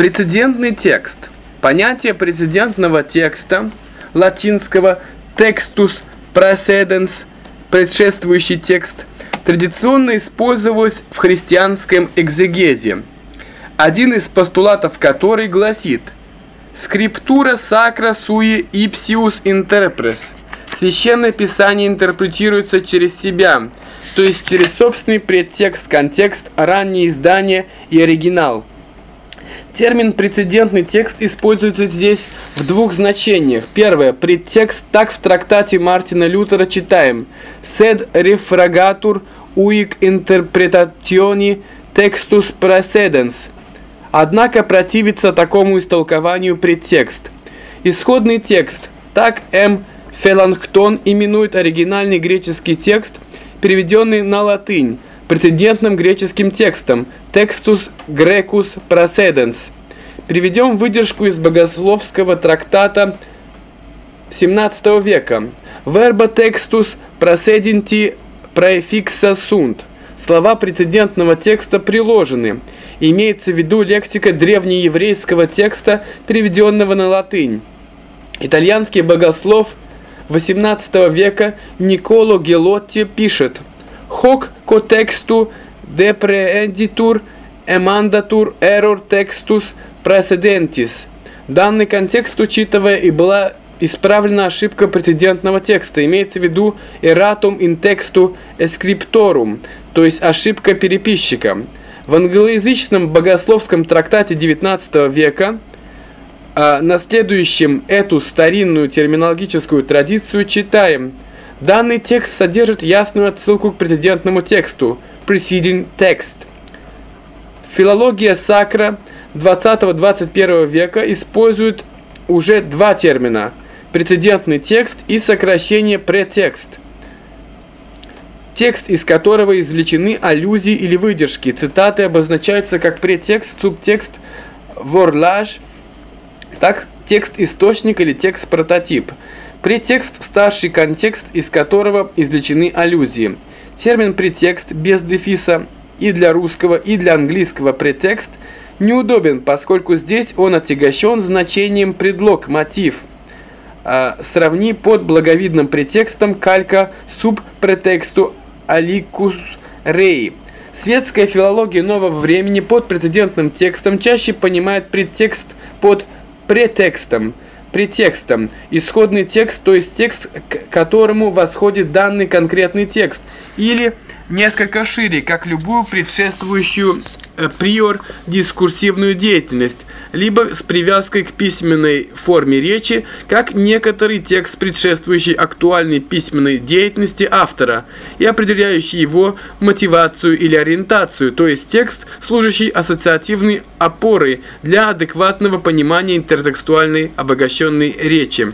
Прецедентный текст. Понятие прецедентного текста латинского textus precedens предшествующий текст традиционно использовалось в христианском экзегезе, один из постулатов которой гласит «Скриптура sacra sui ipsius interpres» Священное Писание интерпретируется через себя, то есть через собственный предтекст, контекст, раннее издание и оригинал. Термин «прецедентный текст» используется здесь в двух значениях. Первое. Предтекст так в трактате Мартина Лютера читаем «Sed refragatur uic interpretationi textus precedens». Однако противится такому истолкованию предтекст. Исходный текст. Так М. Феланхтон именует оригинальный греческий текст, переведенный на латынь, прецедентным греческим текстом Textus Grecus Precedens. Приведем выдержку из богословского трактата 17 века. Verba textus precedenti praefixa sunt. Слова прецедентного текста приложены. Имеется в виду лексика древнееврейского текста, переведенного на латынь. Итальянский богослов 18 века Николо Гелотти пишет – hoc cotextu deprehenditur emandatur error textus precedentis. Данный контекст, учитывая, и была исправлена ошибка прецедентного текста. Имеется в виду erratum in textu scriptorum, то есть ошибка переписчика. В англоязычном богословском трактате XIX века, а, наследующем эту старинную терминологическую традицию, читаем – Данный текст содержит ясную отсылку к прецедентному тексту preceding text. Филология сакра 20-21 века использует уже два термина – прецедентный текст и сокращение претекст. Текст, из которого извлечены аллюзии или выдержки. Цитаты обозначаются как претекст, субтекст, ворлаж, так текст-источник или текст-прототип. Претекст – старший контекст, из которого извлечены аллюзии. Термин «претекст» без дефиса и для русского, и для английского «претекст» неудобен, поскольку здесь он отягощен значением «предлог», «мотив». А, сравни под благовидным претекстом калька субпретексту аликус рей. Светская филология нового времени под прецедентным текстом чаще понимает претекст под претекстом – претекстом. Исходный текст, то есть текст, к которому восходит данный конкретный текст. Или несколько шире, как любую предшествующую э, приор дискурсивную деятельность, либо с привязкой к письменной форме речи, как некоторый текст, предшествующий актуальной письменной деятельности автора и определяющий его мотивацию или ориентацию, то есть текст, служащий ассоциативной опорой для адекватного понимания интертекстуальной обогащенной речи.